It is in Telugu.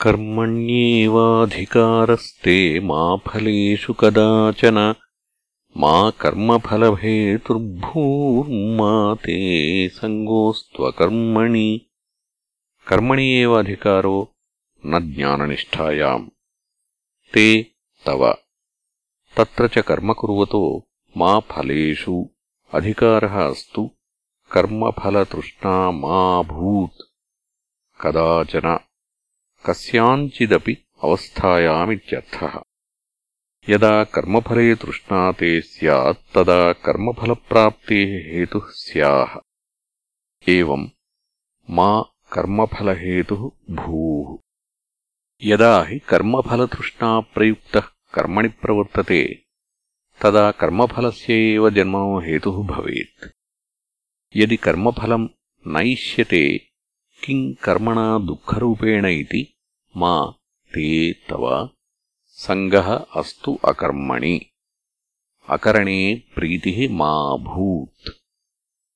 कर्मण्येवाधिकारस्ते मा फलेषु कदाचन मा कर्मफलहेतुर्भूर्मा ते सङ्गोऽस्त्वकर्मणि कर्मणि एव अधिकारो न ज्ञाननिष्ठायाम्। ते तव। तत्र च कर्म कुर्वतो मा फलेषु अधिकारः अस्तु। कर्मफलतृष्णा मा भूत्। कदाचन కస్యాంచిదపి అవస్థాయామిత్యర్థः యదా కర్మఫలే తృష్ణా తే సదా కర్మఫలప్రాప్తే హేతు స్యాహ ఏం మా కర్మఫలహేతు భూ యదా హి కర్మఫలతృష్ణా ప్రయుక్త కర్మణి ప్రవర్తతే తదా కర్మఫలస్యవ జన్మో హేతు భవేత్ యది కర్మఫలం నైష్యతే కిం కర్మణా దుఃఖరూపేణ ఇది इति मा ते तव सङ्गः अस्तु अकर्मणि अकरणे प्रीतिः मा भूत्